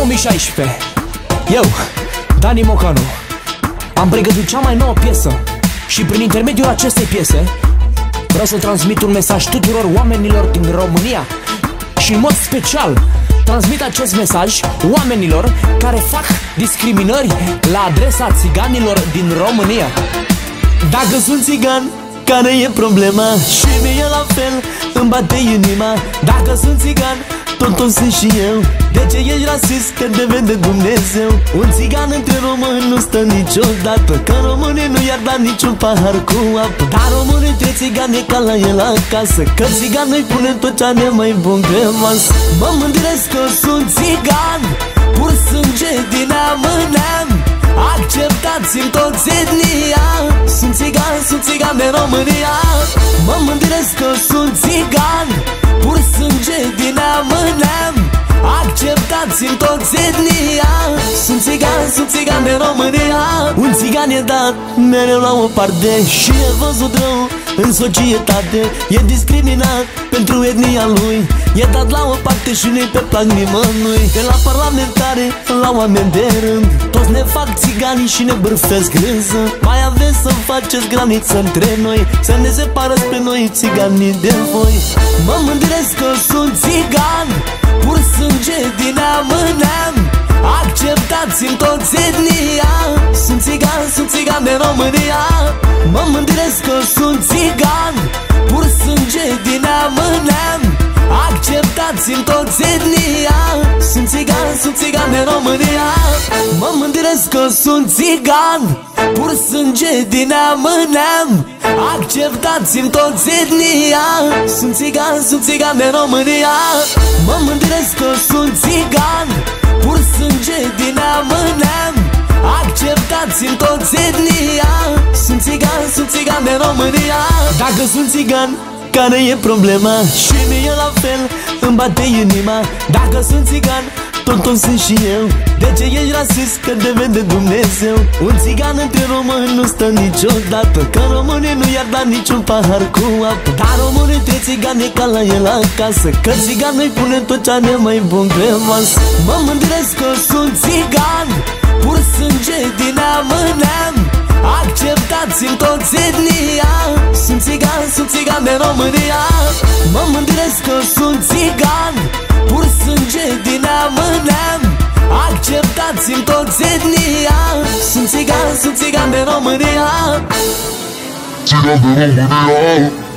2016 Eu, Dani Mocanu Am pregătit cea mai nouă piesă Și prin intermediul acestei piese Vreau să transmit un mesaj tuturor oamenilor din România Și în mod special Transmit acest mesaj oamenilor care fac discriminări la adresa țiganilor din România. Dacă sunt țigan, care e problema? Și mie la fel îmi bate inima. Dacă sunt țigan, tot sunt și eu. De ce ești rasist? Că te vede Dumnezeu. Un țigan între români nu stă niciodată. Că românii nu i-ar da niciun pahar cu apă. Dar românii între țigani e ca la el acasă. Că țigan îi pune tot ce are mai bun pe masă. Mă mândresc că sunt țigan. Pur sânge din neam în neam Acceptați-mi toți etnia. Sunt țigan, sunt țigan de România. Mă mândresc că sunt țigan. Pur sânge din neam în neam Acceptați-mi toți etnia. Sunt țigan, sunt țigan de România. Un țigan e dat mereu la o parte Și e văzut rău în societate. E discriminat pentru etnia lui. E dat la o parte și nu-i pe plac nimănui. De la parlamentare la oameni de rând. Toți ne fac țiganii și ne bârfesc râză. Mai aveți să faceți graniță între noi Să ne separați pe noi țiganii de voi. Mă mândresc că sunt țigan Pur sânge din neam în neam Acceptați-mi toți etnia Sunt țigan, sunt țigan de România. Mă mândresc că sunt țigan. Pur sânge din neam în neam Acceptați-mi toți etnia Sunt țigan, sunt țigan de România. Mă mândresc că sunt țigan. Pur sânge din neam în neam Acceptați-mi toți etnia Sunt țigan, sunt țigan de România. Mă mândresc că sunt țigan Acceptați-mi toți etnia Sunt țigan, sunt țigan de România. Dacă sunt țigan, care e problema? Și mie la fel îmi bate inima. Dacă sunt țigan, tot o sunt și eu. De ce ești rasist? Că te vede Dumnezeu. Un țigan între români nu stă niciodată. Că românii nu i-ar da niciun pahar cu apă. Dar românii între țigani e ca la el acasă. Că țigan îi pune tot ce are mai bun pe masă. Mă mândresc că sunt țigan Pur sânge din neam în neam Acceptați-mi toți etnia. Sunt țigan, sunt țigan de România. Mă mândresc că sunt țigan Pur sânge din neam în neam Acceptați-mi toți etnia. Sunt țigan, sunt țigan de România. Țigan de România